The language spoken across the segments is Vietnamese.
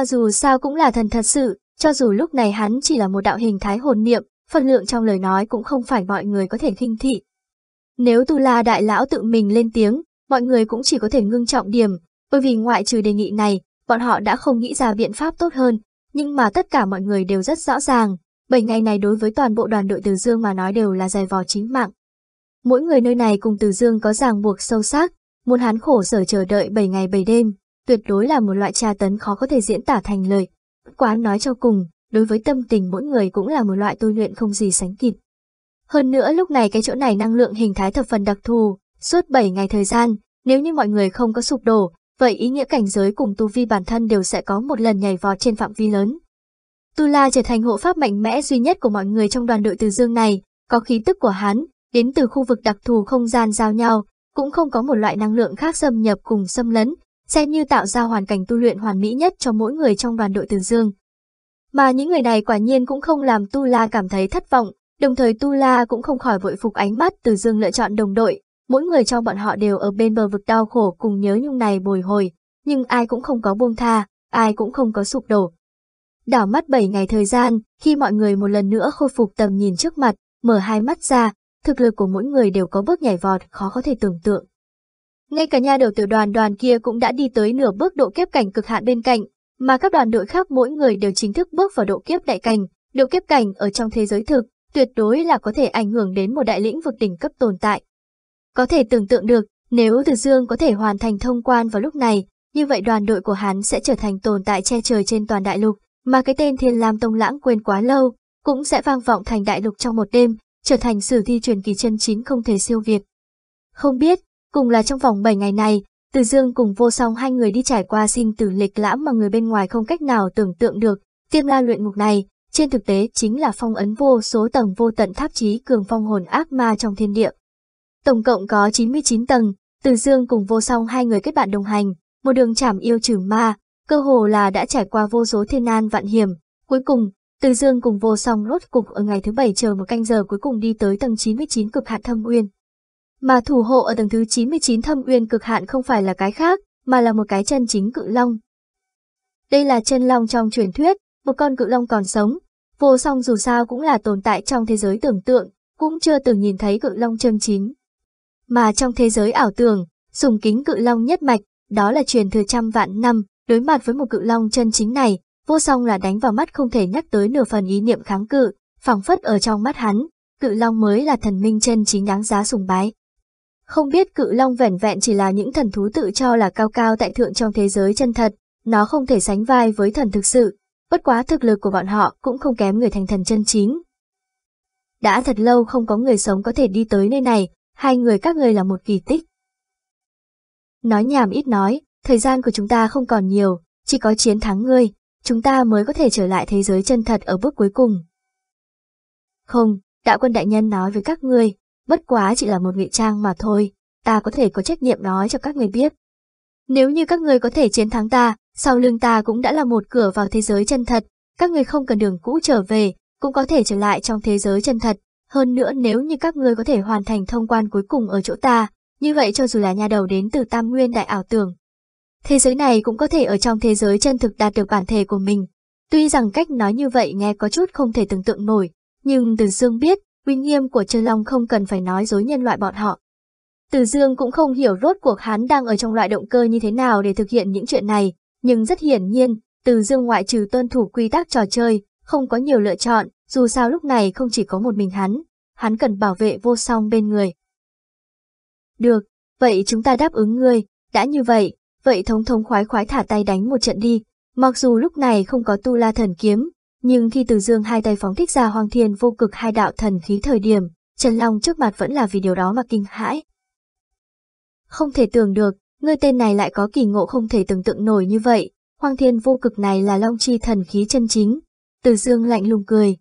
La dù sao cũng là thần thật sự, cho dù lúc này hắn chỉ là một đạo hình thái hồn niệm, phần lượng trong lời nói cũng không phải mọi người có thể khinh thị. Nếu Tu La đại lão tự mình lên tiếng, mọi người cũng chỉ có thể ngưng trọng điểm, bởi vì ngoại trừ đề nghị này, bọn họ đã không nghĩ ra biện pháp tốt hơn, nhưng mà tất cả mọi người đều rất rõ ràng, 7 ngày này đối với toàn bộ đoàn đội Từ Dương mà nói đều là dài vò chính mạng. Mỗi người nơi này cùng Từ Dương có ràng buộc sâu sắc, muốn hắn khổ sở chờ đợi 7 ngày 7 đêm, tuyệt đối là một loại tra tấn khó có thể diễn tả thành lời. Quá nói cho cùng, đối với tâm tình mỗi người cũng là một loại tu luyện không gì sánh kịp. Hơn nữa lúc này cái chỗ này năng lượng hình thái thập phần đặc thù, suốt 7 ngày thời gian, nếu như mọi người không có sụp đổ, vậy ý nghĩa cảnh giới cùng tu vi bản thân đều sẽ có một lần nhảy vọt trên phạm vi lớn. Tu La trở thành hộ pháp mạnh mẽ duy nhất của mọi người trong đoàn đội Từ Dương này, có khí tức của hắn, đến từ khu vực đặc thù không gian giao nhau, cũng không có một loại năng lượng khác xâm nhập cùng xâm lấn, xem như tạo ra hoàn cảnh tu luyện hoàn mỹ nhất cho mỗi người trong đoàn đội Từ Dương. Mà những người này quả nhiên cũng không làm Tu La cảm thấy thất vọng, đồng thời Tu La cũng không khỏi vội phục ánh mắt Từ Dương lựa chọn đồng đội, mỗi người trong bọn họ đều ở bên bờ vực đau khổ cùng nhớ nhung này bồi hồi, nhưng ai cũng không có buông tha, ai cũng không có sụp đổ. Đảo mắt 7 ngày thời gian, khi mọi người một lần nữa khôi phục tầm nhìn trước mặt, mở hai mắt ra, thực lực của mỗi người đều có bước nhảy vọt khó có thể tưởng tượng. Ngay cả nhà đầu tiểu đoàn đoàn kia cũng đã đi tới nửa bước độ kiếp cảnh cực hạn bên cạnh, mà các đoàn đội khác mỗi người đều chính thức bước vào độ kiếp đại cảnh, độ kiếp cảnh ở trong thế giới thực, tuyệt đối là có thể ảnh hưởng đến một đại lĩnh vực đỉnh cấp tồn tại. Có thể tưởng tượng được, nếu Từ Dương có thể hoàn thành thông quan vào lúc này, như vậy đoàn đội của hắn sẽ trở thành tồn tại che trời trên toàn đại lục, mà cái tên Thiên Lam Tông lãng quên quá lâu, cũng sẽ vang vọng thành đại lục trong một đêm, trở thành sử thi truyền kỳ chân chính không thể siêu việt. Không biết, cùng là trong vòng 7 ngày này, Từ Dương cùng vô song hai người đi trải qua sinh tử lịch lãm mà người bên ngoài không cách nào tưởng tượng được, tiêm la luyện ngục này, trên thực tế chính là phong ấn vô số tầng vô tận tháp trí cường phong hồn ác ma trong thiên địa. Tổng cộng có 99 tầng, Từ Dương cùng vô song hai người kết bạn đồng hành, một đường chảm yêu trừ ma, cơ hồ là đã trải qua vô số thiên nan vạn hiểm. Cuối cùng, Từ Dương cùng vô song rốt cục ở ngày thứ bảy chờ một canh giờ cuối cùng đi tới tầng 99 cực hạn thâm uyên. Mà thủ hộ ở tầng thứ 99 thâm uyên cực hạn không phải là cái khác, mà là một cái chân chính cự long. Đây là chân long trong truyền thuyết, một con cự long còn sống. Vô song dù sao cũng là tồn tại trong thế giới tưởng tượng, cũng chưa từng nhìn thấy cự long chân chính. Mà trong thế giới ảo tưởng, sùng kính cự long nhất mạch, đó là truyền thừa trăm vạn năm, đối mặt với một cự long chân chính này, vô song là đánh vào mắt không thể nhắc tới nửa phần ý niệm kháng cự, phẳng phất ở trong mắt hắn, cự long mới là thần minh chân chính đáng giá sùng bái. Không biết cự long vẻn vẹn chỉ là những thần thú tự cho là cao cao tại thượng trong thế giới chân thật, nó không thể sánh vai với thần thực sự, bất quá thực lực của bọn họ cũng không kém người thành thần chân chính. Đã thật lâu không có người sống có thể đi tới nơi này, hai người các người là một kỳ tích. Nói nhảm ít nói, thời gian của chúng ta không còn nhiều, chỉ có chiến thắng ngươi, chúng ta mới có thể trở lại thế giới chân thật ở bước cuối cùng. Không, đạo quân đại nhân nói với các ngươi, bất quá chỉ là một ngụy trang mà thôi, ta có thể có trách nhiệm nói cho các người biết. Nếu như các người có thể chiến thắng ta, sau lưng ta cũng đã là một cửa vào thế giới chân thật, các người không cần đường cũ trở về, cũng có thể trở lại trong thế giới chân thật. Hơn nữa nếu như các người có thể hoàn thành thông quan cuối cùng ở chỗ ta, như vậy cho dù là nhà đầu đến từ Tam Nguyên Đại ảo tưởng, thế giới này cũng có thể ở trong thế giới chân thực đạt được bản thể của mình. Tuy rằng cách nói như vậy nghe có chút không thể tưởng tượng nổi, nhưng Từ Dương biết, uy nghiêm của Trần Long không cần phải nói dối nhân loại bọn họ. Từ Dương cũng không hiểu rốt cuộc hắn đang ở trong loại động cơ như thế nào để thực hiện những chuyện này, nhưng rất hiển nhiên, Từ Dương ngoại trừ tuân thủ quy tắc trò chơi, không có nhiều lựa chọn, dù sao lúc này không chỉ có một mình hắn, hắn cần bảo vệ vô song bên người. Được, vậy chúng ta đáp ứng ngươi, đã như vậy, vậy thống thống khoái khoái thả tay đánh một trận đi, mặc dù lúc này không có tu la thần kiếm, nhưng khi từ dương hai tay phóng thích ra hoang thiên vô cực hai đạo thần khí thời điểm, Trần Long trước mặt vẫn là vì điều đó mà kinh hãi. Không thể tưởng được, ngươi tên này lại có kỳ ngộ không thể tưởng tượng nổi như vậy, hoang thiên vô cực này là long chi thần khí chân chính. Từ dương lạnh lùng cười.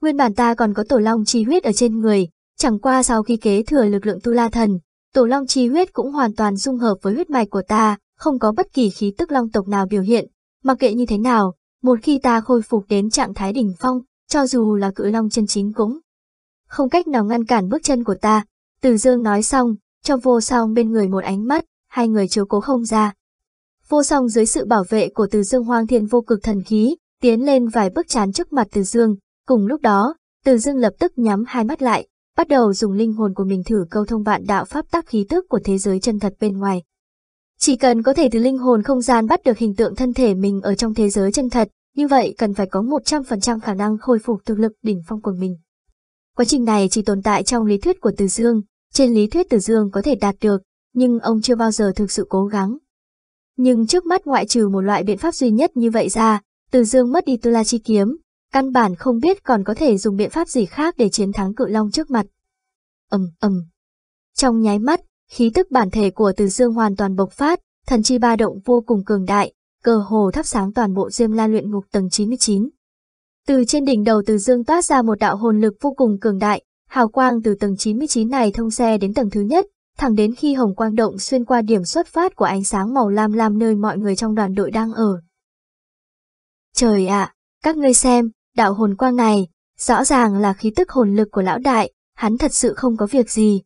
Nguyên bản ta còn có tổ long chi huyết ở trên người, chẳng qua sau khi kế thừa lực lượng tu la thần, tổ long chi huyết cũng hoàn toàn dung hợp với huyết mạch của ta, không có bất kỳ khí tức long tộc nào biểu hiện. Mặc kệ như thế nào, một khi ta khôi phục đến trạng thái đỉnh phong, cho dù là cự long chân chính cũng không cách nào ngăn cản bước chân của ta. Từ dương nói xong, cho vô song bên người một ánh mắt, hai người chiếu cố không ra. vô song dưới sự bảo vệ của Từ Dương Hoang Thiên vô cực thần khí, tiến lên vài bước chán trước mặt Từ Dương. Cùng lúc đó, Từ Dương lập tức nhắm hai mắt lại, bắt đầu dùng linh hồn của mình thử câu thông vạn đạo pháp tắc khí tức của thế giới chân thật bên ngoài. Chỉ cần có thể từ linh hồn không gian bắt được hình tượng thân thể mình ở trong thế giới chân thật, như vậy cần phải có 100% khả năng khôi phục thực lực đỉnh phong của mình. Quá trình này chỉ tồn tại trong lý thuyết của Từ Dương, trên lý thuyết Từ Dương có thể đạt được, nhưng ông chưa bao giờ thực sự cố gắng. Nhưng trước mắt ngoại trừ một loại biện pháp duy nhất như vậy ra, Từ Dương mất đi Tu La Chi Kiếm, căn bản không biết còn có thể dùng biện pháp gì khác để chiến thắng cự long trước mặt. ầm ầm. Trong nháy mắt, khí tức bản thể của Từ Dương hoàn toàn bộc phát, thần chi ba động vô cùng cường đại, cơ hồ thắp sáng toàn bộ Diêm La luyện ngục tầng 99. Từ trên đỉnh đầu Từ Dương toát ra một đạo hồn lực vô cùng cường đại, hào quang từ tầng 99 này thông xe đến tầng thứ nhất, thẳng đến khi hồng quang động xuyên qua điểm xuất phát của ánh sáng màu lam lam nơi mọi người trong đoàn đội đang ở. Trời ạ, các ngươi xem, đạo hồn quang này, rõ ràng là khí tức hồn lực của lão đại, hắn thật sự không có việc gì.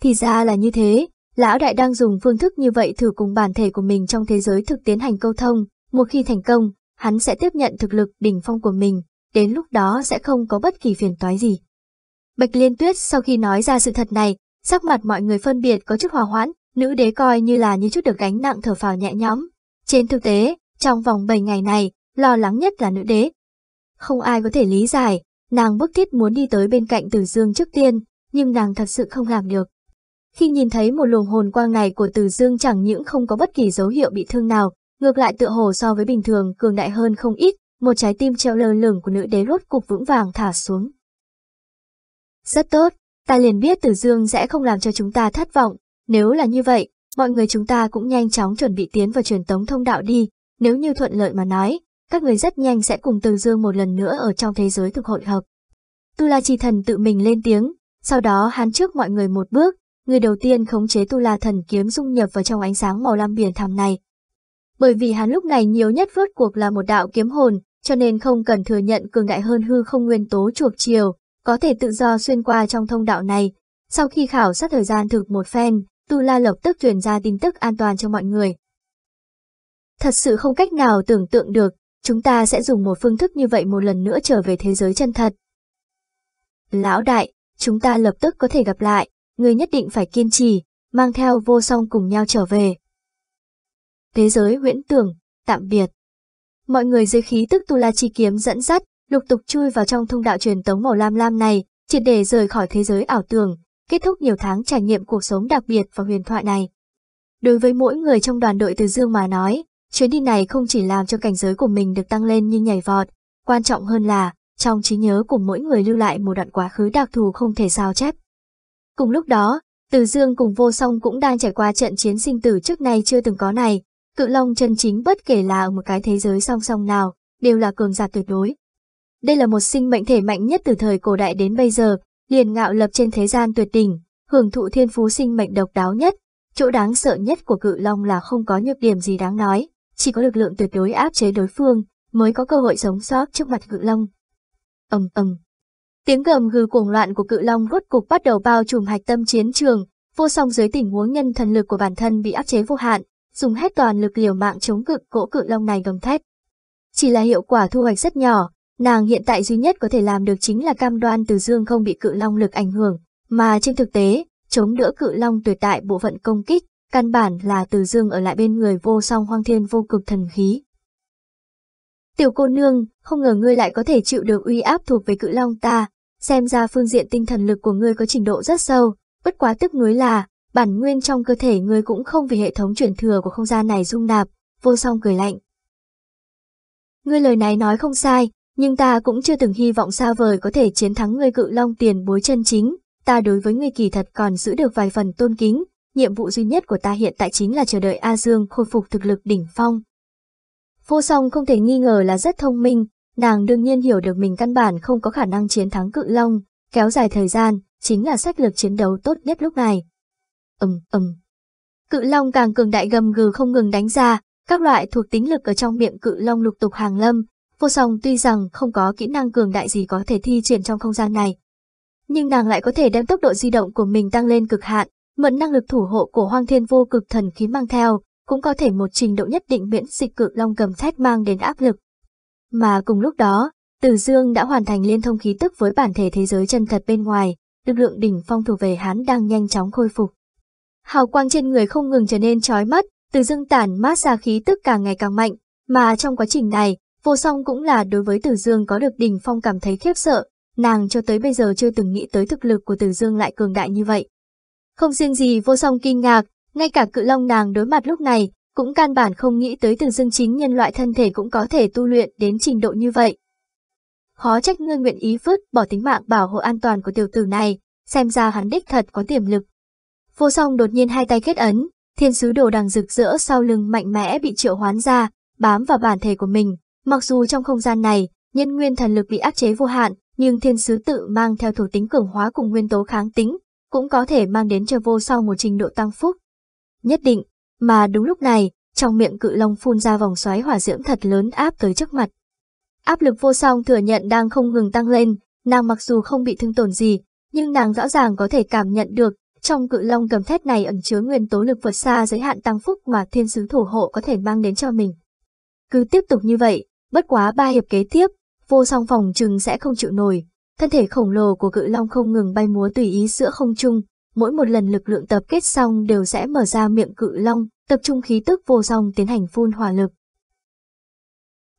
Thì ra là như thế, lão đại đang dùng phương thức như vậy thử cùng bản thể của mình trong thế giới thực tiến hành câu thông, một khi thành công, hắn sẽ tiếp nhận thực lực đỉnh phong của mình, đến lúc đó sẽ không có bất kỳ phiền toái gì. Bạch Liên Tuyết sau khi nói ra sự thật này, sắc mặt mọi người phân biệt có chút hòa hoãn, nữ đế coi như là như chút được gánh nặng thở phào nhẹ nhõm. Trên thực tế, trong vòng 7 ngày này, lo lắng nhất là nữ đế. Không ai có thể lý giải, nàng bức thiết muốn đi tới bên cạnh Tử Dương trước tiên, nhưng nàng thật sự không làm được. Khi nhìn thấy một luồng hồn quang này của Từ Dương chẳng những không có bất kỳ dấu hiệu bị thương nào, ngược lại tựa hồ so với bình thường cường đại hơn không ít, một trái tim treo lơ lửng của nữ đế rốt cục vững vàng thả xuống. Rất tốt, ta liền biết Từ Dương sẽ không làm cho chúng ta thất vọng, nếu là như vậy, mọi người chúng ta cũng nhanh chóng chuẩn bị tiến vào truyền tống thông đạo đi, nếu như thuận lợi mà nói, các người rất nhanh sẽ cùng Từ Dương một lần nữa ở trong thế giới thực hội hợp. Tu La Chi Thần tự mình lên tiếng, sau đó hắn trước mọi người một bước, người đầu tiên khống chế Tu La Thần kiếm dung nhập vào trong ánh sáng màu lam biển thẳm này. Bởi vì hắn lúc này nhiều nhất vớt cuộc là một đạo kiếm hồn, cho nên không cần thừa nhận cường đại hơn hư không nguyên tố chuộc chiều, có thể tự do xuyên qua trong thông đạo này. Sau khi khảo sát thời gian thực một phen, Tu La lập tức truyền ra tin tức an toàn cho mọi người. Thật sự không cách nào tưởng tượng được, chúng ta sẽ dùng một phương thức như vậy một lần nữa trở về thế giới chân thật. Lão đại, chúng ta lập tức có thể gặp lại, người nhất định phải kiên trì, mang theo vô song cùng nhau trở về. Thế giới huyễn tưởng, tạm biệt. Mọi người dưới khí tức tu la chi kiếm dẫn dắt, lục tục chui vào trong thông đạo truyền tống màu lam lam này, triệt để rời khỏi thế giới ảo tưởng, kết thúc nhiều tháng trải nghiệm cuộc sống đặc biệt và huyền thoại này. Đối với mỗi người trong đoàn đội Từ Dương mà nói, chuyến đi này không chỉ làm cho cảnh giới của mình được tăng lên như nhảy vọt, quan trọng hơn là, trong trí nhớ của mỗi người lưu lại một đoạn quá khứ đặc thù không thể sao chép. Cùng lúc đó, Từ Dương cùng Vô Song cũng đang trải qua trận chiến sinh tử trước nay chưa từng có này, cự long chân chính bất kể là ở một cái thế giới song song nào, đều là cường giả tuyệt đối. Đây là một sinh mệnh thể mạnh nhất từ thời cổ đại đến bây giờ, liền ngạo lập trên thế gian tuyệt đỉnh, hưởng thụ thiên phú sinh mệnh độc đáo nhất. Chỗ đáng sợ nhất của cự long là không có nhược điểm gì đáng nói, chỉ có lực lượng tuyệt đối áp chế đối phương, mới có cơ hội sống sót trước mặt cự long. ầm ầm, tiếng gầm gừ cuồng loạn của cự long rốt cục bắt đầu bao trùm hạch tâm chiến trường, vô song dưới tình huống nhân thần lực của bản thân bị áp chế vô hạn, dùng hết toàn lực liều mạng chống cự cỗ cự long này gầm thét. Chỉ là hiệu quả thu hoạch rất nhỏ, nàng hiện tại duy nhất có thể làm được chính là cam đoan từ dương không bị cự long lực ảnh hưởng, mà trên thực tế, chống đỡ cự long tuyệt đại bộ phận công kích, căn bản là từ dương ở lại bên người vô song hoang thiên vô cực thần khí. Tiểu cô nương, không ngờ ngươi lại có thể chịu được uy áp thuộc về cự long ta, xem ra phương diện tinh thần lực của ngươi có trình độ rất sâu, bất quá tức nuối là, bản nguyên trong cơ thể ngươi cũng không vì hệ thống truyền thừa của không gian này dung nạp, vô song cười lạnh. Ngươi lời này nói không sai, nhưng ta cũng chưa từng hy vọng xa vời có thể chiến thắng ngươi cự long tiền bối chân chính, ta đối với ngươi kỳ thật còn giữ được vài phần tôn kính, nhiệm vụ duy nhất của ta hiện tại chính là chờ đợi A Dương khôi phục thực lực đỉnh phong. Vô song không thể nghi ngờ là rất thông minh, nàng đương nhiên hiểu được mình căn bản không có khả năng chiến thắng cự long, kéo dài thời gian, chính là sách lược chiến đấu tốt nhất lúc này. Ừm ừm, Cự long càng cường đại gầm gừ không ngừng đánh ra, các loại thuộc tính lực ở trong miệng cự long lục tục hàng lâm, vô song tuy rằng không có kỹ năng cường đại gì có thể thi triển trong không gian này. Nhưng nàng lại có thể đem tốc độ di động của mình tăng lên cực hạn, mượn năng lực thủ hộ của hoang thiên vô cực thần khí mang theo, cũng có thể một trình độ nhất định miễn dịch cự long gầm thét mang đến áp lực. Mà cùng lúc đó, Từ Dương đã hoàn thành liên thông khí tức với bản thể thế giới chân thật bên ngoài, lực lượng đỉnh phong thuộc về hắn đang nhanh chóng khôi phục. Hào quang trên người không ngừng trở nên chói mắt, Từ Dương tản mát ra khí tức càng ngày càng mạnh, mà trong quá trình này, vô song cũng là đối với Từ Dương có được đỉnh phong cảm thấy khiếp sợ, nàng cho tới bây giờ chưa từng nghĩ tới thực lực của Từ Dương lại cường đại như vậy. Không riêng gì vô song kinh ngạc, ngay cả cự long nàng đối mặt lúc này, cũng căn bản không nghĩ tới Từ Dương chính nhân loại thân thể cũng có thể tu luyện đến trình độ như vậy. Khó trách ngươi nguyện ý vứt bỏ tính mạng bảo hộ an toàn của tiểu tử này, xem ra hắn đích thật có tiềm lực. Vô song đột nhiên hai tay kết ấn, thiên sứ đồ đằng rực rỡ sau lưng mạnh mẽ bị triệu hoán ra, bám vào bản thể của mình. Mặc dù trong không gian này, nhân nguyên thần lực bị áp chế vô hạn, nhưng thiên sứ tự mang theo thủ tính cường hóa cùng nguyên tố kháng tính, cũng có thể mang đến cho vô song một trình độ tăng phúc. Nhất định, mà đúng lúc này, trong miệng cự long phun ra vòng xoáy hỏa diễm thật lớn áp tới trước mặt. Áp lực vô song thừa nhận đang không ngừng tăng lên, nàng mặc dù không bị thương tổn gì, nhưng nàng rõ ràng có thể cảm nhận được, trong cự long gầm thét này ẩn chứa nguyên tố lực vượt xa giới hạn tăng phúc mà thiên sứ thủ hộ có thể mang đến cho mình. Cứ tiếp tục như vậy, bất quá ba hiệp kế tiếp, vô song phòng chừng sẽ không chịu nổi. Thân thể khổng lồ của cự long không ngừng bay múa tùy ý giữa không trung, mỗi một lần lực lượng tập kết xong đều sẽ mở ra miệng cự long, tập trung khí tức vô song tiến hành phun hỏa lực.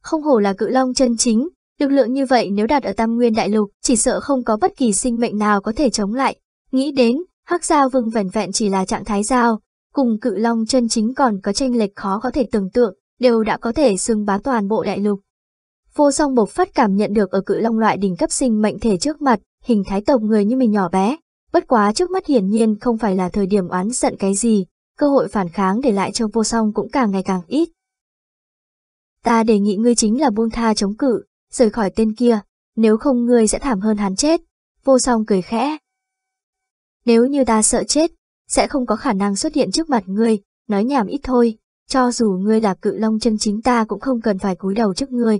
Không hổ là cự long chân chính, lực lượng như vậy nếu đạt ở Tam Nguyên Đại Lục, chỉ sợ không có bất kỳ sinh mệnh nào có thể chống lại. Nghĩ đến, Hắc Giao Vương vẻn vẹn chỉ là trạng thái giao, cùng cự long chân chính còn có tranh lệch khó có thể tưởng tượng, đều đã có thể xưng bá toàn bộ đại lục. Vô song bộc phát cảm nhận được ở cự long loại đỉnh cấp sinh mệnh thể trước mặt, hình thái tộc người như mình nhỏ bé, bất quá trước mắt hiển nhiên không phải là thời điểm oán giận cái gì, cơ hội phản kháng để lại cho vô song cũng càng ngày càng ít. Ta đề nghị ngươi chính là buông tha chống cự, rời khỏi tên kia, nếu không ngươi sẽ thảm hơn hắn chết. Vô song cười khẽ. Nếu như ta sợ chết, sẽ không có khả năng xuất hiện trước mặt ngươi, nói nhảm ít thôi, cho dù ngươi là cự long chân chính ta cũng không cần phải cúi đầu trước ngươi.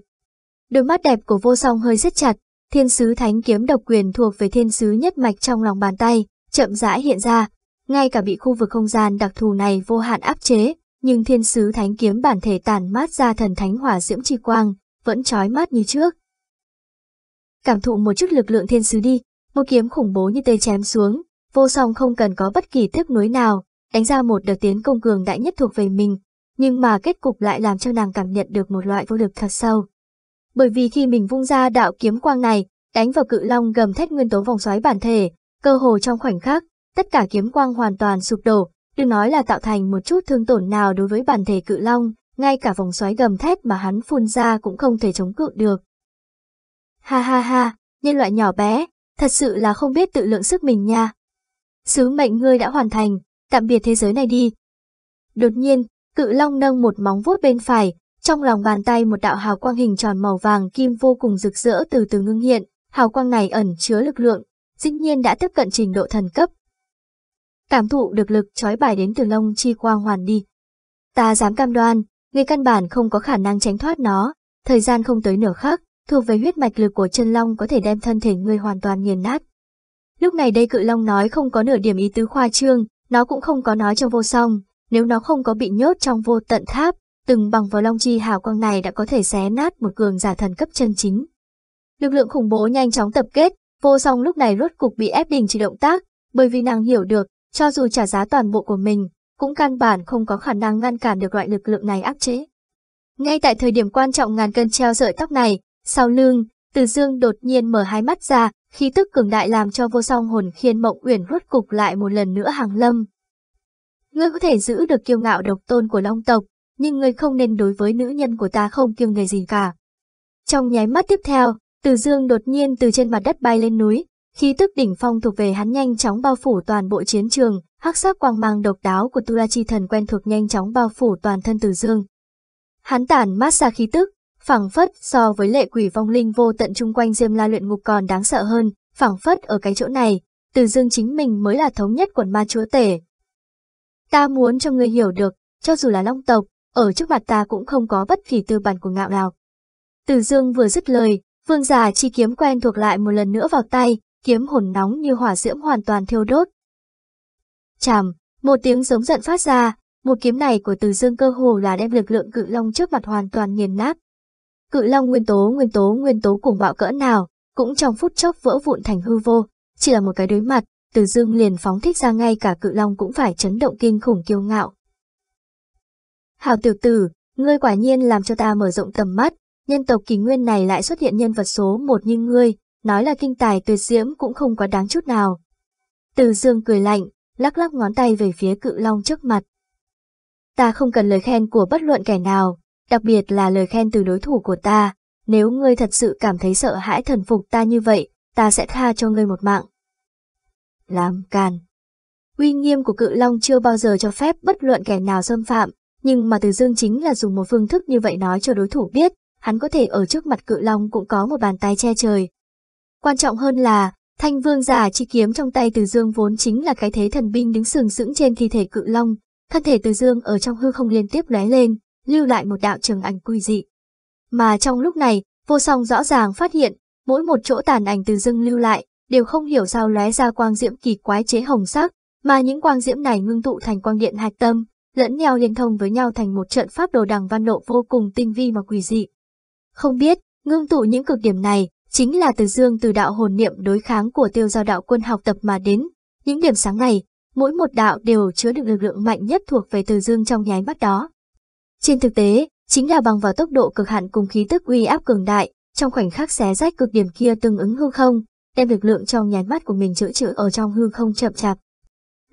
Đôi mắt đẹp của vô song hơi rất chặt, thiên sứ thánh kiếm độc quyền thuộc về thiên sứ nhất mạch trong lòng bàn tay, chậm rãi hiện ra, ngay cả bị khu vực không gian đặc thù này vô hạn áp chế, nhưng thiên sứ thánh kiếm bản thể tàn mát ra thần thánh hỏa diễm chi quang, vẫn trói mắt như trước. Cảm thụ một chút lực lượng thiên sứ đi, một kiếm khủng bố như tê chém xuống, vô song không cần có bất kỳ tiếc nuối nào, đánh ra một đợt tiến công cường đại nhất thuộc về mình, nhưng mà kết cục lại làm cho nàng cảm nhận được một loại vô lực thật sâu. Bởi vì khi mình vung ra đạo kiếm quang này, đánh vào cự long gầm thét nguyên tố vòng xoáy bản thể, cơ hồ trong khoảnh khắc, tất cả kiếm quang hoàn toàn sụp đổ, đừng nói là tạo thành một chút thương tổn nào đối với bản thể cự long, ngay cả vòng xoáy gầm thét mà hắn phun ra cũng không thể chống cự được. Ha ha ha, nhân loại nhỏ bé, thật sự là không biết tự lượng sức mình nha. Sứ mệnh ngươi đã hoàn thành, tạm biệt thế giới này đi. Đột nhiên, cự long nâng một móng vuốt bên phải, trong lòng bàn tay một đạo hào quang hình tròn màu vàng kim vô cùng rực rỡ từ từ ngưng hiện, hào quang này ẩn chứa lực lượng, dĩ nhiên đã tiếp cận trình độ thần cấp. Cảm thụ được lực trói bài đến từ lông chi quang hoàn đi. Ta dám cam đoan, người căn bản không có khả năng tránh thoát nó, thời gian không tới nửa khắc, thuộc về huyết mạch lực của chân long có thể đem thân thể người hoàn toàn nghiền nát. Lúc này đây cự long nói không có nửa điểm ý tứ khoa trương, nó cũng không có nói cho vô song, nếu nó không có bị nhốt trong vô tận tháp, từng bằng vào long chi hào quang này đã có thể xé nát một cường giả thần cấp chân chính. Lực lượng khủng bố nhanh chóng tập kết, vô song lúc này rốt cục bị ép đình chỉ động tác, bởi vì nàng hiểu được, cho dù trả giá toàn bộ của mình, cũng căn bản không có khả năng ngăn cản được loại lực lượng này áp chế. Ngay tại thời điểm quan trọng ngàn cân treo sợi tóc này, sau lưng, Từ Dương đột nhiên mở hai mắt ra, khí tức cường đại làm cho vô song hồn khiên mộng uyển rốt cục lại một lần nữa hàng lâm. Ngươi có thể giữ được kiêu ngạo độc tôn của Long tộc, nhưng ngươi không nên đối với nữ nhân của ta không kiêng nghề gì cả. Trong nháy mắt tiếp theo, Từ Dương đột nhiên từ trên mặt đất bay lên núi, khí tức đỉnh phong thuộc về hắn nhanh chóng bao phủ toàn bộ chiến trường, hắc sắc quang mang độc đáo của Tu La Chi Thần quen thuộc nhanh chóng bao phủ toàn thân Từ Dương. Hắn tản mát ra khí tức, phảng phất so với lệ quỷ vong linh vô tận chung quanh Diêm La luyện ngục còn đáng sợ hơn, phảng phất ở cái chỗ này, Từ Dương chính mình mới là thống nhất quần ma chúa tể. Ta muốn cho ngươi hiểu được, cho dù là long tộc, ở trước mặt ta cũng không có bất kỳ tư bản của ngạo nào. Từ Dương vừa dứt lời, vương giả chi kiếm quen thuộc lại một lần nữa vào tay, kiếm hồn nóng như hỏa diễm hoàn toàn thiêu đốt. Chàm, một tiếng giống giận phát ra, Một kiếm này của Từ Dương cơ hồ là đem lực lượng cự long trước mặt hoàn toàn nghiền nát. Cự long nguyên tố nguyên tố nguyên tố cùng bạo cỡ nào, cũng trong phút chốc vỡ vụn thành hư vô, chỉ là một cái đối mặt, Từ Dương liền phóng thích ra ngay cả cự long cũng phải chấn động kinh khủng kiêu ngạo. Hảo tiểu tử, ngươi quả nhiên làm cho ta mở rộng tầm mắt, nhân tộc kỳ nguyên này lại xuất hiện nhân vật số một như ngươi, nói là kinh tài tuyệt diễm cũng không quá đáng chút nào. Từ dương cười lạnh, lắc lắc ngón tay về phía cự long trước mặt. Ta không cần lời khen của bất luận kẻ nào, đặc biệt là lời khen từ đối thủ của ta. Nếu ngươi thật sự cảm thấy sợ hãi thần phục ta như vậy, ta sẽ tha cho ngươi một mạng. Làm càn. Uy nghiêm của cự long chưa bao giờ cho phép bất luận kẻ nào xâm phạm, nhưng mà Từ Dương chính là dùng một phương thức như vậy nói cho đối thủ biết, hắn có thể ở trước mặt cự long cũng có một bàn tay che trời. Quan trọng hơn là, thanh vương giả chi kiếm trong tay Từ Dương vốn chính là cái thế thần binh đứng sừng sững trên thi thể cự long, thân thể Từ Dương ở trong hư không liên tiếp lóe lên, lưu lại một đạo trường ảnh quy dị. Mà trong lúc này, vô song rõ ràng phát hiện, mỗi một chỗ tàn ảnh Từ Dương lưu lại, đều không hiểu sao lóe ra quang diễm kỳ quái chế hồng sắc, mà những quang diễm này ngưng tụ thành quang điện hạch tâm, lẫn nhau liên thông với nhau thành một trận pháp đồ đằng văn nộ vô cùng tinh vi mà quỷ dị. Không biết, ngưng tụ những cực điểm này, chính là từ dương từ đạo hồn niệm đối kháng của tiêu giao đạo quân học tập mà đến. Những điểm sáng này, mỗi một đạo đều chứa được lực lượng mạnh nhất thuộc về từ dương trong nháy mắt đó. Trên thực tế, chính là bằng vào tốc độ cực hạn cùng khí tức uy áp cường đại, trong khoảnh khắc xé rách cực điểm kia tương ứng hư không, đem lực lượng trong nháy mắt của mình chữa chữa ở trong hư không chậm chạp,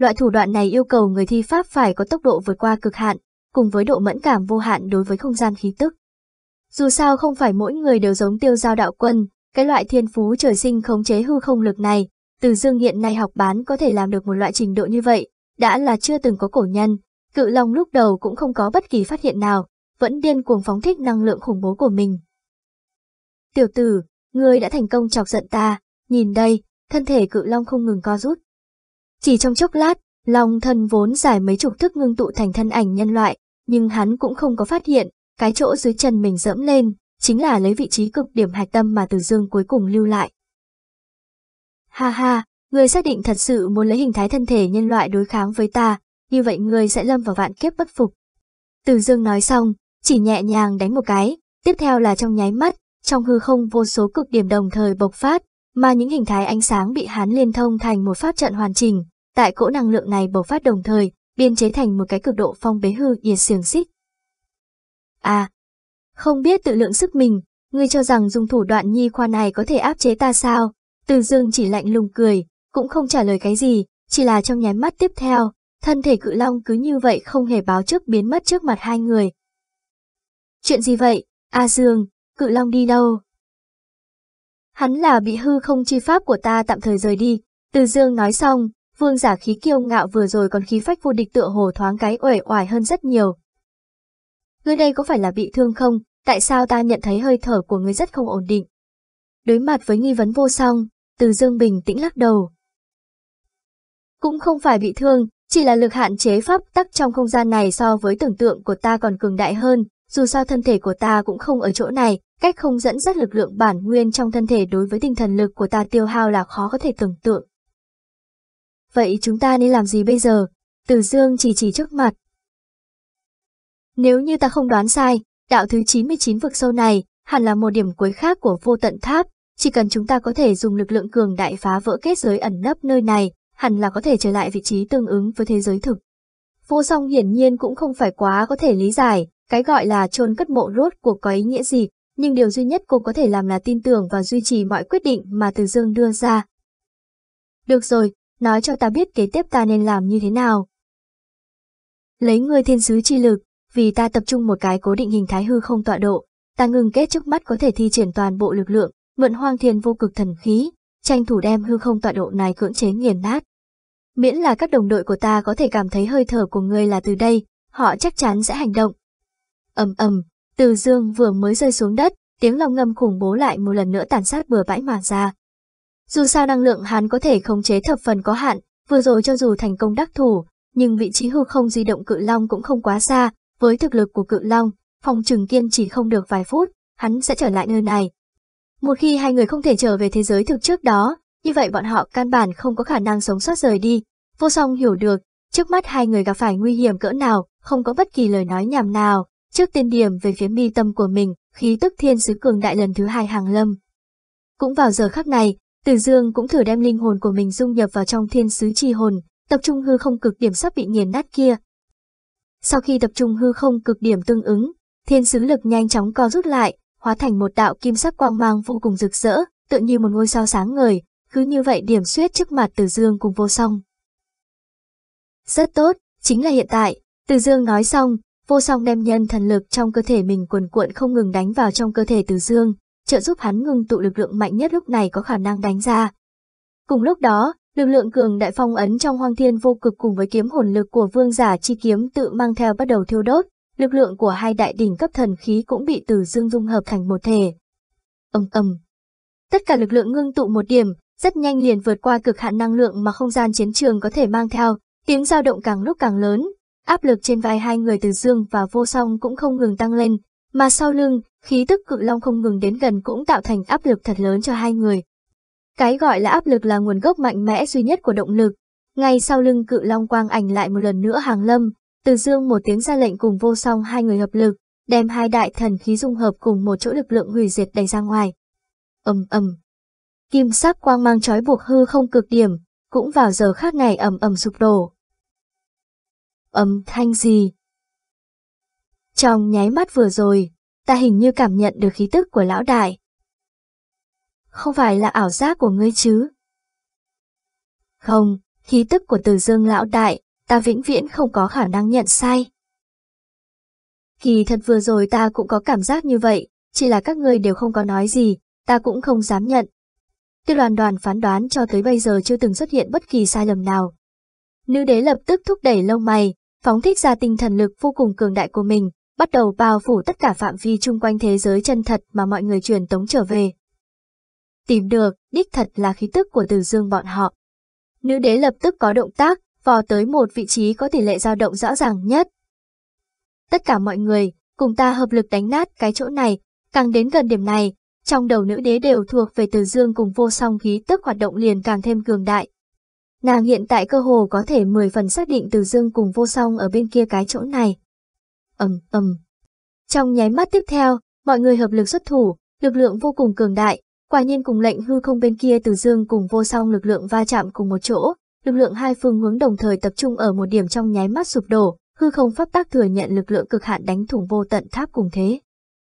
Loại thủ đoạn này yêu cầu người thi pháp phải có tốc độ vượt qua cực hạn, cùng với độ mẫn cảm vô hạn đối với không gian khí tức. Dù sao không phải mỗi người đều giống tiêu giao đạo quân, cái loại thiên phú trời sinh khống chế hư không lực này, từ dương hiện nay học bán có thể làm được một loại trình độ như vậy, đã là chưa từng có cổ nhân, cự long lúc đầu cũng không có bất kỳ phát hiện nào, vẫn điên cuồng phóng thích năng lượng khủng bố của mình. Tiểu tử, ngươi đã thành công chọc giận ta, nhìn đây, thân thể cự long không ngừng co rút, chỉ trong chốc lát, Long thân vốn dài mấy chục thức ngưng tụ thành thân ảnh nhân loại, nhưng hắn cũng không có phát hiện, cái chỗ dưới chân mình dẫm lên, chính là lấy vị trí cực điểm hạch tâm mà Từ Dương cuối cùng lưu lại. Ha ha, người xác định thật sự muốn lấy hình thái thân thể nhân loại đối kháng với ta, như vậy người sẽ lâm vào vạn kiếp bất phục. Từ Dương nói xong, chỉ nhẹ nhàng đánh một cái, tiếp theo là trong nháy mắt, trong hư không vô số cực điểm đồng thời bộc phát, mà những hình thái ánh sáng bị hắn liên thông thành một pháp trận hoàn chỉnh, tại cỗ năng lượng này bộc phát đồng thời, biên chế thành một cái cực độ phong bế hư diệt xiềng xích. À, không biết tự lượng sức mình, ngươi cho rằng dùng thủ đoạn nhi khoa này có thể áp chế ta sao? Từ dương chỉ lạnh lùng cười, cũng không trả lời cái gì, chỉ là trong nháy mắt tiếp theo, thân thể cự long cứ như vậy không hề báo trước biến mất trước mặt hai người. Chuyện gì vậy, A Dương, cự long đi đâu? Hắn là bị hư không chi pháp của ta tạm thời rời đi, từ dương nói xong, vương giả khí kiêu ngạo vừa rồi còn khí phách vô địch tựa hồ thoáng cái uể oải hơn rất nhiều. Ngươi đây có phải là bị thương không, tại sao ta nhận thấy hơi thở của ngươi rất không ổn định? Đối mặt với nghi vấn vô song, từ dương bình tĩnh lắc đầu. Cũng không phải bị thương, chỉ là lực hạn chế pháp tắc trong không gian này so với tưởng tượng của ta còn cường đại hơn, dù sao thân thể của ta cũng không ở chỗ này, cách không dẫn dắt lực lượng bản nguyên trong thân thể đối với tinh thần lực của ta tiêu hao là khó có thể tưởng tượng. Vậy chúng ta nên làm gì bây giờ? Từ dương chỉ chỉ trước mặt. Nếu như ta không đoán sai, đạo thứ 99 vực sâu này hẳn là một điểm cuối khác của vô tận tháp, chỉ cần chúng ta có thể dùng lực lượng cường đại phá vỡ kết giới ẩn nấp nơi này, hẳn là có thể trở lại vị trí tương ứng với thế giới thực. Vô song hiển nhiên cũng không phải quá có thể lý giải, cái gọi là chôn cất mộ rốt cuộc có ý nghĩa gì, nhưng điều duy nhất cô có thể làm là tin tưởng và duy trì mọi quyết định mà Từ Dương đưa ra. Được rồi, nói cho ta biết kế tiếp ta nên làm như thế nào. Lấy người thiên sứ chi lực, vì ta tập trung một cái cố định hình thái hư không tọa độ, ta ngừng kết trước mắt có thể thi triển toàn bộ lực lượng, mượn hoang thiên vô cực thần khí, tranh thủ đem hư không tọa độ này cưỡng chế nghiền nát. Miễn là các đồng đội của ta có thể cảm thấy hơi thở của ngươi là từ đây, họ chắc chắn sẽ hành động ầm ầm, từ dương vừa mới rơi xuống đất, tiếng long ngâm khủng bố lại một lần nữa tàn sát bừa bãi mà ra. Dù sao năng lượng hắn có thể khống chế thập phần có hạn, vừa rồi cho dù thành công đắc thủ, nhưng vị trí hư không di động cự long cũng không quá xa, với thực lực của cự long, phòng trừng kiên chỉ không được vài phút, hắn sẽ trở lại nơi này. Một khi hai người không thể trở về thế giới thực trước đó, như vậy bọn họ căn bản không có khả năng sống sót rời đi. Vô song hiểu được, trước mắt hai người gặp phải nguy hiểm cỡ nào, không có bất kỳ lời nói nhảm nào, trước tiên điểm về phía mi tâm của mình, khí tức thiên sứ cường đại lần thứ hai hàng lâm. Cũng vào giờ khắc này, Từ Dương cũng thử đem linh hồn của mình dung nhập vào trong thiên sứ chi hồn, tập trung hư không cực điểm sắp bị nghiền nát kia. Sau khi tập trung hư không cực điểm tương ứng, thiên sứ lực nhanh chóng co rút lại, hóa thành một đạo kim sắc quang mang vô cùng rực rỡ, tựa như một ngôi sao sáng ngời, cứ như vậy điểm xuyết trước mặt Từ Dương cùng vô song. Rất tốt, chính là hiện tại, Từ Dương nói xong, vô song đem nhân thần lực trong cơ thể mình cuồn cuộn không ngừng đánh vào trong cơ thể Từ Dương, trợ giúp hắn ngừng tụ lực lượng mạnh nhất lúc này có khả năng đánh ra. Cùng lúc đó, lực lượng cường đại phong ấn trong hoang thiên vô cực cùng với kiếm hồn lực của vương giả chi kiếm tự mang theo bắt đầu thiêu đốt, lực lượng của hai đại đỉnh cấp thần khí cũng bị Từ Dương dung hợp thành một thể. Ầm ầm. Tất cả lực lượng ngưng tụ một điểm, rất nhanh liền vượt qua cực hạn năng lượng mà không gian chiến trường có thể mang theo, tiếng dao động càng lúc càng lớn, áp lực trên vai hai người Từ Dương và Vô Song cũng không ngừng tăng lên, mà sau lưng, khí tức cự long không ngừng đến gần cũng tạo thành áp lực thật lớn cho hai người. Cái gọi là áp lực là nguồn gốc mạnh mẽ duy nhất của động lực. Ngay sau lưng cự long quang ảnh lại một lần nữa hàng lâm, từ dương một tiếng ra lệnh cùng vô song hai người hợp lực, đem hai đại thần khí dung hợp cùng một chỗ lực lượng hủy diệt đầy ra ngoài. ầm ầm, kim sắc quang mang trói buộc hư không cực điểm, cũng vào giờ khác này ầm ầm sụp đổ. Âm thanh gì? Trong nháy mắt vừa rồi, ta hình như cảm nhận được khí tức của lão đại. Không phải là ảo giác của ngươi chứ? Không, khí tức của từ dương lão đại, ta vĩnh viễn không có khả năng nhận sai. Kỳ thật vừa rồi ta cũng có cảm giác như vậy, chỉ là các ngươi đều không có nói gì, ta cũng không dám nhận. Tiêu đoàn đoàn phán đoán cho tới bây giờ chưa từng xuất hiện bất kỳ sai lầm nào. Nữ đế lập tức thúc đẩy lông mày, phóng thích ra tinh thần lực vô cùng cường đại của mình, bắt đầu bao phủ tất cả phạm vi chung quanh thế giới chân thật mà mọi người truyền tống trở về. Tìm được, đích thật là khí tức của từ dương bọn họ. Nữ đế lập tức có động tác, vò tới một vị trí có tỷ lệ dao động rõ ràng nhất. Tất cả mọi người, cùng ta hợp lực đánh nát cái chỗ này, càng đến gần điểm này, trong đầu nữ đế đều thuộc về từ dương cùng vô song khí tức hoạt động liền càng thêm cường đại. Nàng hiện tại cơ hồ có thể 10 phần xác định từ dương cùng vô song ở bên kia cái chỗ này ầm ầm. Trong nháy mắt tiếp theo, mọi người hợp lực xuất thủ, lực lượng vô cùng cường đại, quả nhiên cùng lệnh hư không bên kia từ dương cùng vô song lực lượng va chạm cùng một chỗ, lực lượng hai phương hướng đồng thời tập trung ở một điểm trong nháy mắt sụp đổ, hư không pháp tác thừa nhận lực lượng cực hạn đánh thủng vô tận tháp cùng thế.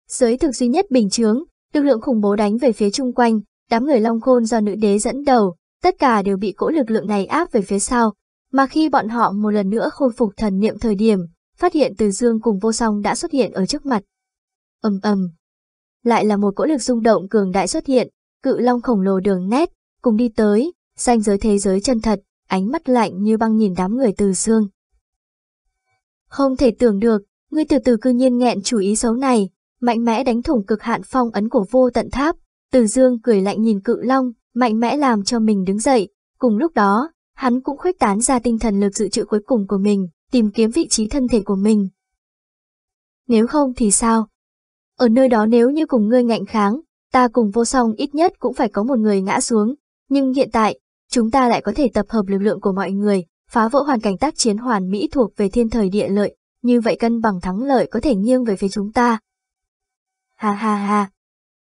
Giới thực duy nhất bình chướng, lực lượng khủng bố đánh về phía chung quanh, đám người long khôn do nữ đế dẫn đầu, tất cả đều bị cỗ lực lượng này áp về phía sau, mà khi bọn họ một lần nữa khôi phục thần niệm thời điểm, phát hiện từ dương cùng vô song đã xuất hiện ở trước mặt. ầm ầm, lại là một cỗ lực rung động cường đại xuất hiện, cự long khổng lồ đường nét, cùng đi tới, xanh giới thế giới chân thật, ánh mắt lạnh như băng nhìn đám người từ dương. Không thể tưởng được, ngươi từ từ cư nhiên nghẹn chủ ý xấu này, mạnh mẽ đánh thủng cực hạn phong ấn của vô tận tháp, từ dương cười lạnh nhìn cự long, mạnh mẽ làm cho mình đứng dậy, cùng lúc đó, hắn cũng khuếch tán ra tinh thần lực dự trữ cuối cùng của mình, tìm kiếm vị trí thân thể của mình. Nếu không thì sao? Ở nơi đó nếu như cùng ngươi ngạnh kháng, ta cùng vô song ít nhất cũng phải có một người ngã xuống, nhưng hiện tại, chúng ta lại có thể tập hợp lực lượng của mọi người, phá vỡ hoàn cảnh tác chiến hoàn mỹ thuộc về thiên thời địa lợi, như vậy cân bằng thắng lợi có thể nghiêng về phía chúng ta. Ha ha ha.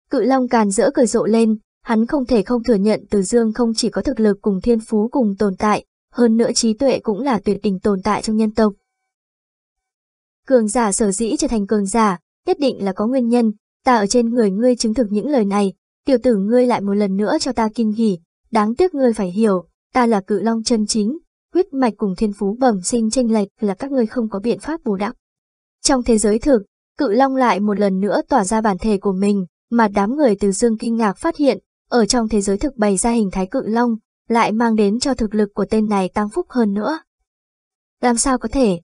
Cự Long càn rỡ cười rộ lên, hắn không thể không thừa nhận Từ Dương không chỉ có thực lực cùng thiên phú cùng tồn tại, hơn nữa trí tuệ cũng là tuyệt đỉnh tồn tại trong nhân tộc. Cường giả sở dĩ trở thành cường giả, nhất định là có nguyên nhân, ta ở trên người ngươi chứng thực những lời này, tiểu tử ngươi lại một lần nữa cho ta kinh hỉ, đáng tiếc ngươi phải hiểu, ta là cự long chân chính, huyết mạch cùng thiên phú bẩm sinh tranh lệch là các ngươi không có biện pháp bù đắp. Trong thế giới thực, cự long lại một lần nữa tỏa ra bản thể của mình, mà đám người từ dương kinh ngạc phát hiện, ở trong thế giới thực bày ra hình thái cự long, lại mang đến cho thực lực của tên này tăng phúc hơn nữa. Làm sao có thể?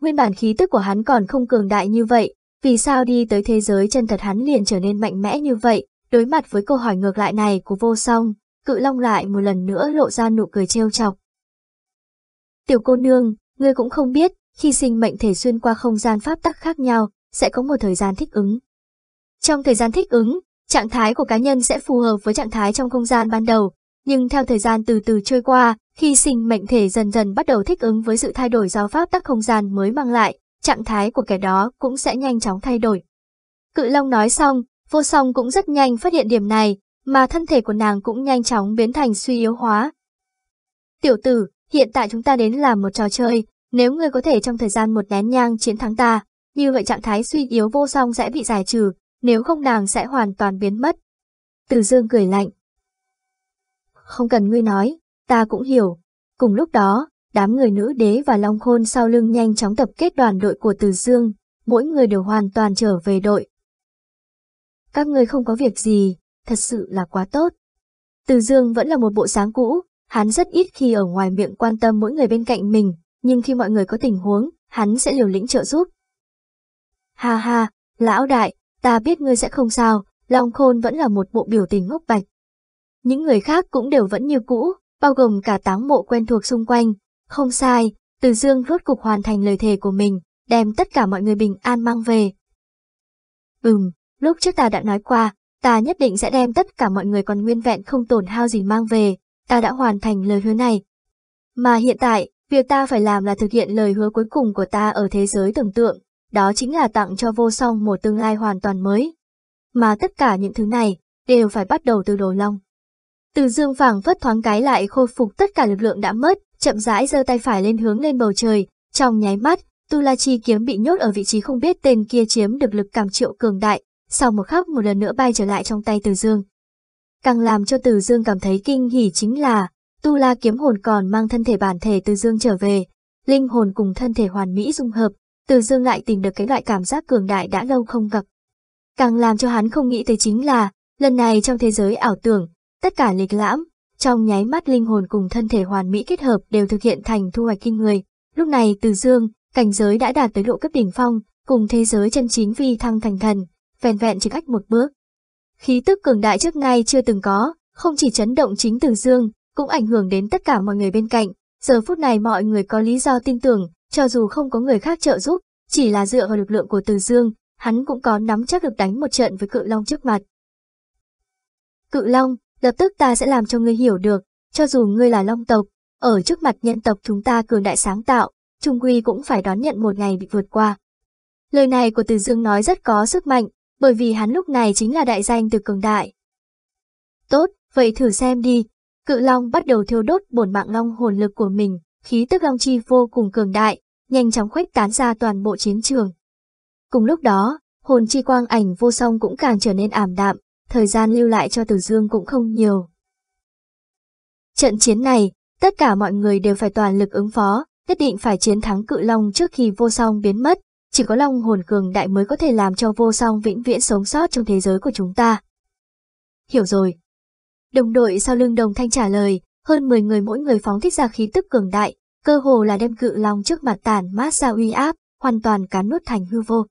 Nguyên bản khí tức của hắn còn không cường đại như vậy, vì sao đi tới thế giới chân thật hắn liền trở nên mạnh mẽ như vậy? Đối mặt với câu hỏi ngược lại này của vô song, cự long lại một lần nữa lộ ra nụ cười trêu chọc. Tiểu cô nương, ngươi cũng không biết, khi sinh mệnh thể xuyên qua không gian pháp tắc khác nhau, sẽ có một thời gian thích ứng. Trong thời gian thích ứng, trạng thái của cá nhân sẽ phù hợp với trạng thái trong không gian ban đầu, Nhưng theo thời gian từ từ trôi qua, khi sinh mệnh thể dần dần bắt đầu thích ứng với sự thay đổi do pháp tắc không gian mới mang lại, trạng thái của kẻ đó cũng sẽ nhanh chóng thay đổi. Cự Long nói xong, vô song cũng rất nhanh phát hiện điểm này, mà thân thể của nàng cũng nhanh chóng biến thành suy yếu hóa. Tiểu tử, hiện tại chúng ta đến làm một trò chơi, nếu ngươi có thể trong thời gian một nén nhang chiến thắng ta, như vậy trạng thái suy yếu vô song sẽ bị giải trừ, nếu không nàng sẽ hoàn toàn biến mất. Từ dương cười lạnh. Không cần ngươi nói, ta cũng hiểu. Cùng lúc đó, đám người nữ đế và Long Khôn sau lưng nhanh chóng tập kết đoàn đội của Từ Dương, mỗi người đều hoàn toàn trở về đội. Các người không có việc gì, thật sự là quá tốt. Từ Dương vẫn là một bộ sáng cũ, hắn rất ít khi ở ngoài miệng quan tâm mỗi người bên cạnh mình, nhưng khi mọi người có tình huống, hắn sẽ liều lĩnh trợ giúp. Ha ha, lão đại, ta biết ngươi sẽ không sao, Long Khôn vẫn là một bộ biểu tình ngốc bạch. Những người khác cũng đều vẫn như cũ, bao gồm cả táng mộ quen thuộc xung quanh. Không sai, Từ Dương rốt cục hoàn thành lời thề của mình, đem tất cả mọi người bình an mang về. Ừm, lúc trước ta đã nói qua, ta nhất định sẽ đem tất cả mọi người còn nguyên vẹn không tổn hao gì mang về, ta đã hoàn thành lời hứa này. Mà hiện tại, việc ta phải làm là thực hiện lời hứa cuối cùng của ta ở thế giới tưởng tượng, đó chính là tặng cho vô song một tương lai hoàn toàn mới. Mà tất cả những thứ này, đều phải bắt đầu từ đồ long. Từ dương phảng phất thoáng cái lại khôi phục tất cả lực lượng đã mất, chậm rãi giơ tay phải lên hướng lên bầu trời, trong nháy mắt, Tu La Chi kiếm bị nhốt ở vị trí không biết tên kia chiếm được lực cảm triệu cường đại, sau một khắc một lần nữa bay trở lại trong tay Từ Dương. Càng làm cho Từ Dương cảm thấy kinh hỉ chính là, Tu La kiếm hồn còn mang thân thể bản thể Từ Dương trở về, linh hồn cùng thân thể hoàn mỹ dung hợp, từ Dương lại tìm được cái loại cảm giác cường đại đã lâu không gặp. Càng làm cho hắn không nghĩ tới chính là, lần này trong thế giới ảo tưởng, tất cả lịch lãm, trong nháy mắt linh hồn cùng thân thể hoàn mỹ kết hợp đều thực hiện thành thu hoạch kinh người. Lúc này Từ Dương, cảnh giới đã đạt tới độ cấp đỉnh phong, cùng thế giới chân chính vi thăng thành thần, vẹn vẹn chỉ cách một bước. Khí tức cường đại trước nay chưa từng có, không chỉ chấn động chính Từ Dương, cũng ảnh hưởng đến tất cả mọi người bên cạnh. Giờ phút này mọi người có lý do tin tưởng, cho dù không có người khác trợ giúp, chỉ là dựa vào lực lượng của Từ Dương, hắn cũng có nắm chắc được đánh một trận với cự long trước mặt. Cự long, lập tức ta sẽ làm cho ngươi hiểu được, cho dù ngươi là long tộc, ở trước mặt nhân tộc chúng ta cường đại sáng tạo, trung quy cũng phải đón nhận một ngày bị vượt qua. Lời này của Từ Dương nói rất có sức mạnh, bởi vì hắn lúc này chính là đại danh từ cường đại. Tốt, vậy thử xem đi. Cự Long bắt đầu thiêu đốt bổn mạng long hồn lực của mình, khí tức long chi vô cùng cường đại, nhanh chóng khuếch tán ra toàn bộ chiến trường. Cùng lúc đó, hồn chi quang ảnh vô song cũng càng trở nên ảm đạm, thời gian lưu lại cho Tử Dương cũng không nhiều. Trận chiến này, tất cả mọi người đều phải toàn lực ứng phó, nhất định phải chiến thắng cự long trước khi vô song biến mất, chỉ có long hồn cường đại mới có thể làm cho vô song vĩnh viễn sống sót trong thế giới của chúng ta. Hiểu rồi. Đồng đội sau lưng đồng thanh trả lời, hơn 10 người mỗi người phóng thích ra khí tức cường đại, cơ hồ là đem cự long trước mặt tàn mát ra uy áp, hoàn toàn cán nuốt thành hư vô.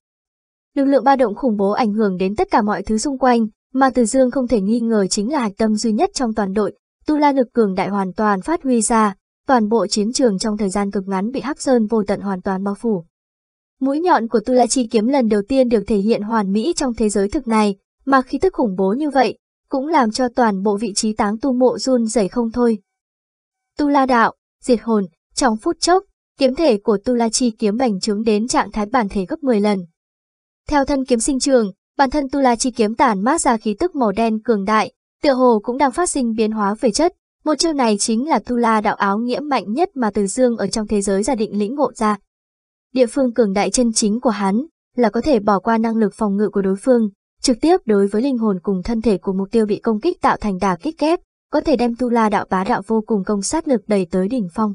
Lực lượng ba động khủng bố ảnh hưởng đến tất cả mọi thứ xung quanh, mà Từ Dương không thể nghi ngờ chính là hạch tâm duy nhất trong toàn đội, tu la lực cường đại hoàn toàn phát huy ra, toàn bộ chiến trường trong thời gian cực ngắn bị Hắc Sơn vô tận hoàn toàn bao phủ. Mũi nhọn của Tu La Chi kiếm lần đầu tiên được thể hiện hoàn mỹ trong thế giới thực này, mà khí tức khủng bố như vậy, cũng làm cho toàn bộ vị trí táng tu mộ run rẩy không thôi. Tu La đạo, diệt hồn, trong phút chốc, kiếm thể của Tu La Chi kiếm bành trướng đến trạng thái bản thể gấp 10 lần. Theo thân kiếm sinh trường, bản thân Tu La Chi kiếm tản mát ra khí tức màu đen cường đại, tựa hồ cũng đang phát sinh biến hóa về chất. Một chiêu này chính là Tu La đạo áo nghĩa mạnh nhất mà Từ Dương ở trong thế giới gia định lĩnh ngộ ra. Địa phương cường đại chân chính của hắn là có thể bỏ qua năng lực phòng ngự của đối phương, trực tiếp đối với linh hồn cùng thân thể của mục tiêu bị công kích tạo thành đà kích kép, có thể đem Tu La đạo bá đạo vô cùng công sát lực đẩy tới đỉnh phong.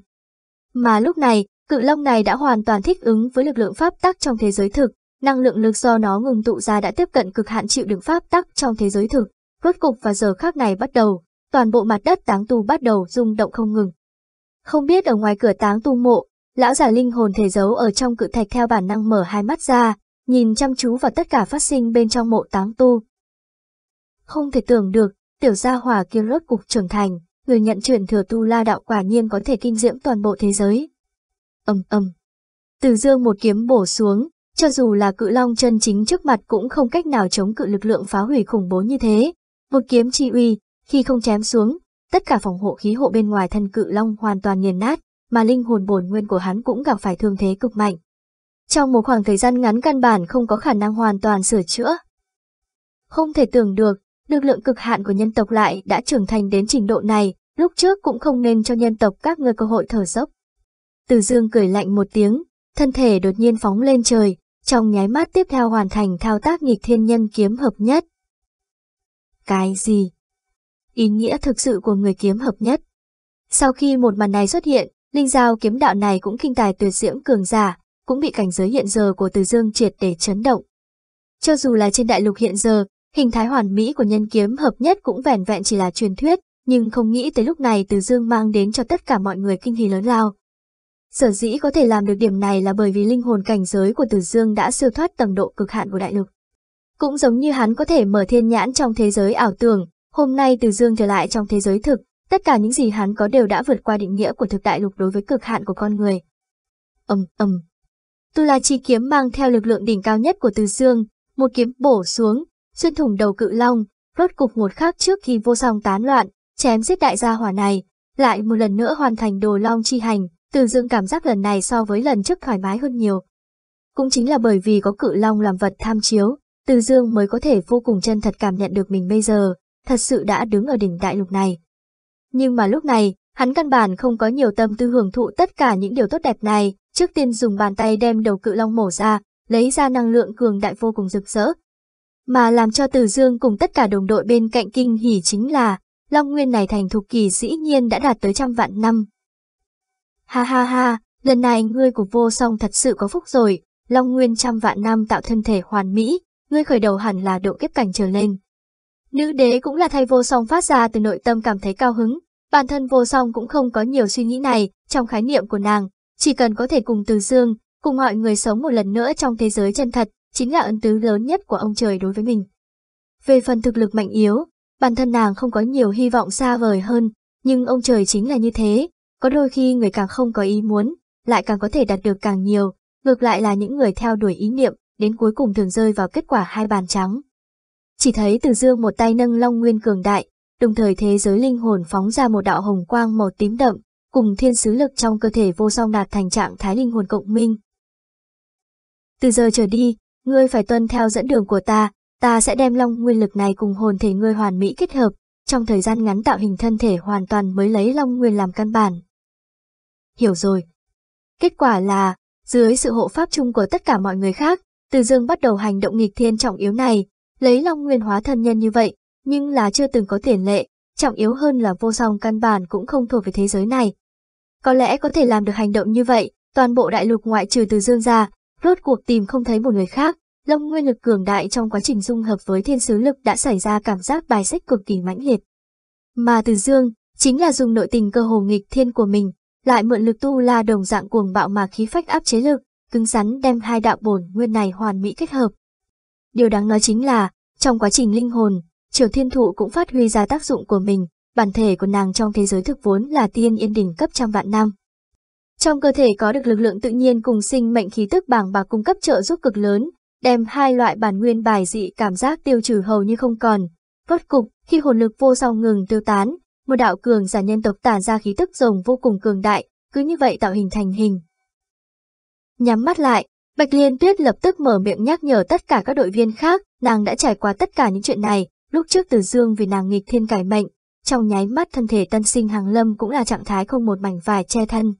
Mà lúc này, cự long này đã hoàn toàn thích ứng với lực lượng pháp tắc trong thế giới thực, năng lượng lực do nó ngừng tụ ra đã tiếp cận cực hạn chịu đựng pháp tắc trong thế giới thực. Rốt cục và giờ khác này bắt đầu, toàn bộ mặt đất táng tu bắt đầu rung động không ngừng. Không biết ở ngoài cửa táng tu mộ, lão già linh hồn thể giấu ở trong cự thạch theo bản năng mở hai mắt ra, nhìn chăm chú vào tất cả phát sinh bên trong mộ táng tu. Không thể tưởng được, tiểu gia hỏa kia rốt cục trưởng thành, người nhận truyền thừa tu la đạo quả nhiên có thể kinh diễm toàn bộ thế giới. Ầm ầm. Từ dương một kiếm bổ xuống, cho dù là cự long chân chính trước mặt cũng không cách nào chống cự lực lượng phá hủy khủng bố như thế. Một kiếm chi uy, khi không chém xuống, tất cả phòng hộ khí hộ bên ngoài thân cự long hoàn toàn nghiền nát, mà linh hồn bổn nguyên của hắn cũng gặp phải thương thế cực mạnh. Trong một khoảng thời gian ngắn căn bản không có khả năng hoàn toàn sửa chữa. Không thể tưởng được, lực lượng cực hạn của nhân tộc lại đã trưởng thành đến trình độ này, lúc trước cũng không nên cho nhân tộc các ngươi cơ hội thở dốc. Từ dương cười lạnh một tiếng, thân thể đột nhiên phóng lên trời, trong nháy mắt tiếp theo hoàn thành thao tác nghịch thiên nhân kiếm hợp nhất. Cái gì? Ý nghĩa thực sự của người kiếm hợp nhất. Sau khi một màn này xuất hiện, linh giao kiếm đạo này cũng kinh tài tuyệt diễm cường giả, cũng bị cảnh giới hiện giờ của Từ Dương triệt để chấn động. Cho dù là trên đại lục hiện giờ, hình thái hoàn mỹ của nhân kiếm hợp nhất cũng vẻn vẹn chỉ là truyền thuyết, nhưng không nghĩ tới lúc này Từ Dương mang đến cho tất cả mọi người kinh hỉ lớn lao. Sở dĩ có thể làm được điểm này là bởi vì linh hồn cảnh giới của Từ Dương đã siêu thoát tầng độ cực hạn của đại lục. Cũng giống như hắn có thể mở thiên nhãn trong thế giới ảo tưởng, hôm nay Từ Dương trở lại trong thế giới thực, tất cả những gì hắn có đều đã vượt qua định nghĩa của thực đại lục đối với cực hạn của con người. Ầm um, ầm. Um. Tu La Chi kiếm mang theo lực lượng đỉnh cao nhất của Từ Dương, một kiếm bổ xuống, xuyên thủng đầu cự long, rốt cục một khắc trước khi vô song tán loạn, chém giết đại gia hỏa này, lại một lần nữa hoàn thành đồ long chi hành, Từ Dương cảm giác lần này so với lần trước thoải mái hơn nhiều. Cũng chính là bởi vì có cự long làm vật tham chiếu, Từ Dương mới có thể vô cùng chân thật cảm nhận được mình bây giờ, thật sự đã đứng ở đỉnh đại lục này. Nhưng mà lúc này, hắn căn bản không có nhiều tâm tư hưởng thụ tất cả những điều tốt đẹp này, trước tiên dùng bàn tay đem đầu cự long mổ ra, lấy ra năng lượng cường đại vô cùng rực rỡ. Mà làm cho Từ Dương cùng tất cả đồng đội bên cạnh kinh hỉ chính là, Long Nguyên này thành thục kỳ dĩ nhiên đã đạt tới trăm vạn năm. Ha ha ha, lần này ngươi của vô song thật sự có phúc rồi, Long Nguyên trăm vạn năm tạo thân thể hoàn mỹ, ngươi khởi đầu hẳn là độ kiếp cảnh trở lên. Nữ đế cũng là thay vô song phát ra từ nội tâm cảm thấy cao hứng, bản thân vô song cũng không có nhiều suy nghĩ này, trong khái niệm của nàng, chỉ cần có thể cùng Từ Dương, cùng mọi người sống một lần nữa trong thế giới chân thật, chính là ân tứ lớn nhất của ông trời đối với mình. Về phần thực lực mạnh yếu, bản thân nàng không có nhiều hy vọng xa vời hơn, nhưng ông trời chính là như thế, có đôi khi người càng không có ý muốn, lại càng có thể đạt được càng nhiều, ngược lại là những người theo đuổi ý niệm, đến cuối cùng thường rơi vào kết quả hai bàn trắng. Chỉ thấy từ dương một tay nâng long nguyên cường đại, đồng thời thế giới linh hồn phóng ra một đạo hồng quang màu tím đậm, cùng thiên sứ lực trong cơ thể vô song đạt thành trạng thái linh hồn cộng minh. Từ giờ trở đi, ngươi phải tuân theo dẫn đường của ta, ta sẽ đem long nguyên lực này cùng hồn thể ngươi hoàn mỹ kết hợp, trong thời gian ngắn tạo hình thân thể hoàn toàn mới lấy long nguyên làm căn bản. Hiểu rồi. Kết quả là, dưới sự hộ pháp chung của tất cả mọi người khác, Từ Dương bắt đầu hành động nghịch thiên trọng yếu này, lấy long nguyên hóa thân nhân như vậy, nhưng là chưa từng có tiền lệ, trọng yếu hơn là vô song căn bản cũng không thuộc về thế giới này. Có lẽ có thể làm được hành động như vậy, toàn bộ đại lục ngoại trừ từ dương ra, rốt cuộc tìm không thấy một người khác, Long nguyên lực cường đại trong quá trình dung hợp với thiên sứ lực đã xảy ra cảm giác bài xích cực kỳ mãnh liệt. Mà từ dương, chính là dùng nội tình cơ hồ nghịch thiên của mình, lại mượn lực tu la đồng dạng cuồng bạo mà khí phách áp chế lực, cứng rắn đem hai đạo bổn nguyên này hoàn mỹ kết hợp. Điều đáng nói chính là, trong quá trình linh hồn, Triều Thiên Thụ cũng phát huy ra tác dụng của mình, bản thể của nàng trong thế giới thực vốn là tiên yên đỉnh cấp trăm vạn năm. Trong cơ thể có được lực lượng tự nhiên cùng sinh mệnh khí tức bảng bạc cung cấp trợ giúp cực lớn, đem hai loại bản nguyên bài dị cảm giác tiêu trừ hầu như không còn. Rốt cục, khi hồn lực vô song ngừng tiêu tán, một đạo cường giả nhân tộc tản ra khí tức rồng vô cùng cường đại, cứ như vậy tạo hình thành hình. Nhắm mắt lại, Bạch Liên Tuyết lập tức mở miệng nhắc nhở tất cả các đội viên khác, nàng đã trải qua tất cả những chuyện này, lúc trước Từ Dương vì nàng nghịch thiên cải mệnh, trong nháy mắt thân thể tân sinh hàng lâm cũng là trạng thái không một mảnh vải che thân.